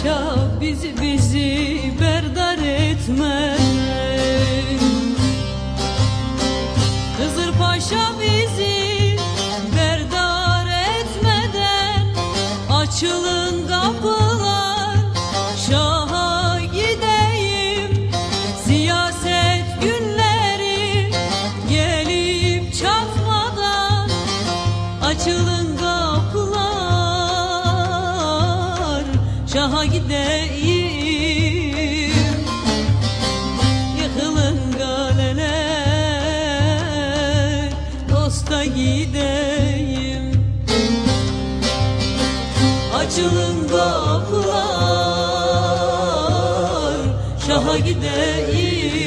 haşa bizi bizi berdar etme Hızır Paşa bizi berdar etmeden açılın kapılar Şaha siyaset günleri gelip çatmadan açılın şaha gideyim. Yıkılın galeler Dosta gideyim. Açılın kapılar Şaha gideyim.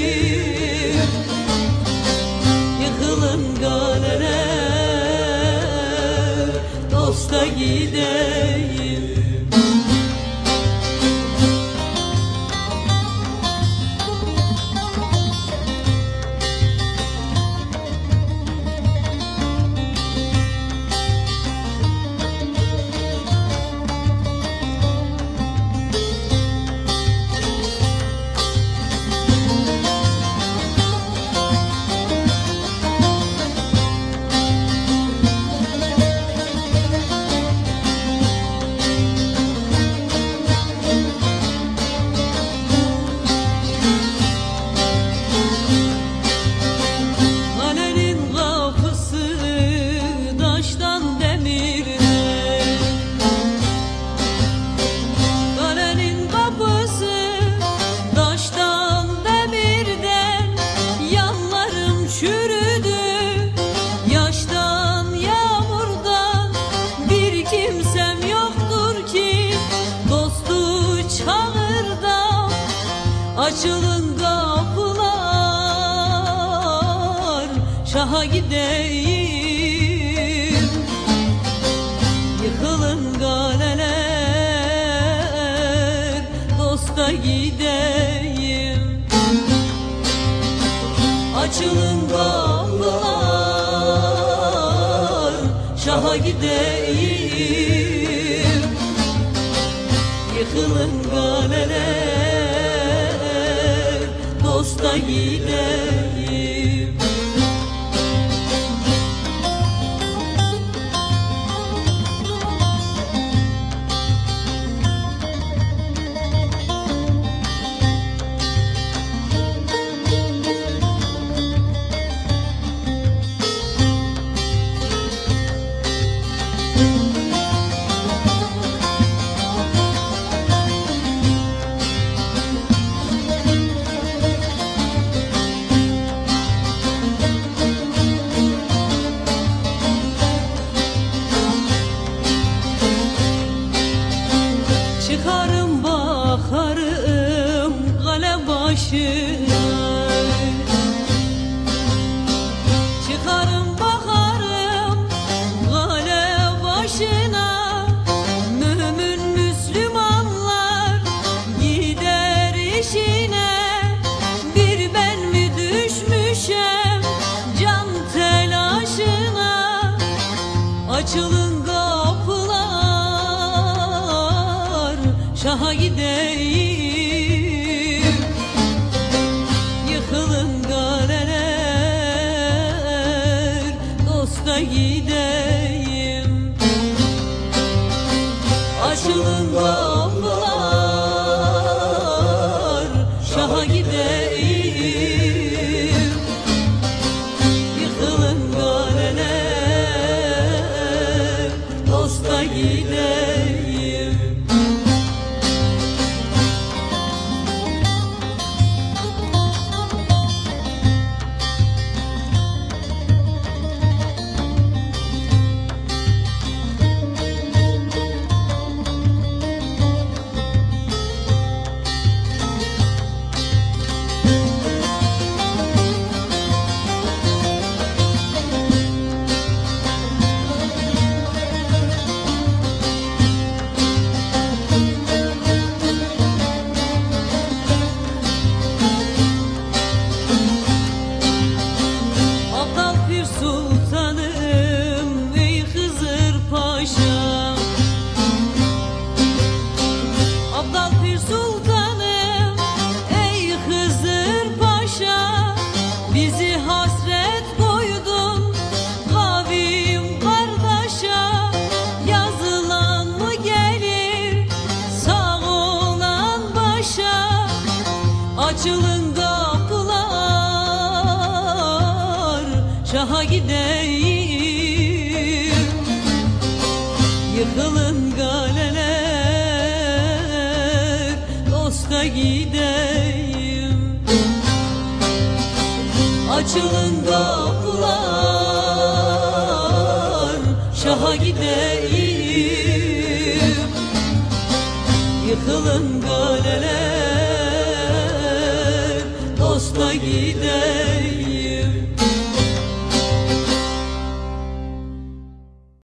Yıkılın galeler Dosta gideyim Açılın kapılar Şaha gideyim. Yıkılın galeler Dosta gideyim. Açılın kapılar Şaha gideyim. Yıkılın galeler Dosta gideyim Çıkarım bakarım kale başına. Mümin Müslümanlar gider işine. Bir ben mi düşmüşem can telaşına? Açılın kapılar Şaha gideyim Dosta gideyim. Açılın kapılar gideyim. Yıkılın galeler Dosta gideyim. Açılın kapılar Şaha gideyim. Yıkılın galeler Dosta gideyim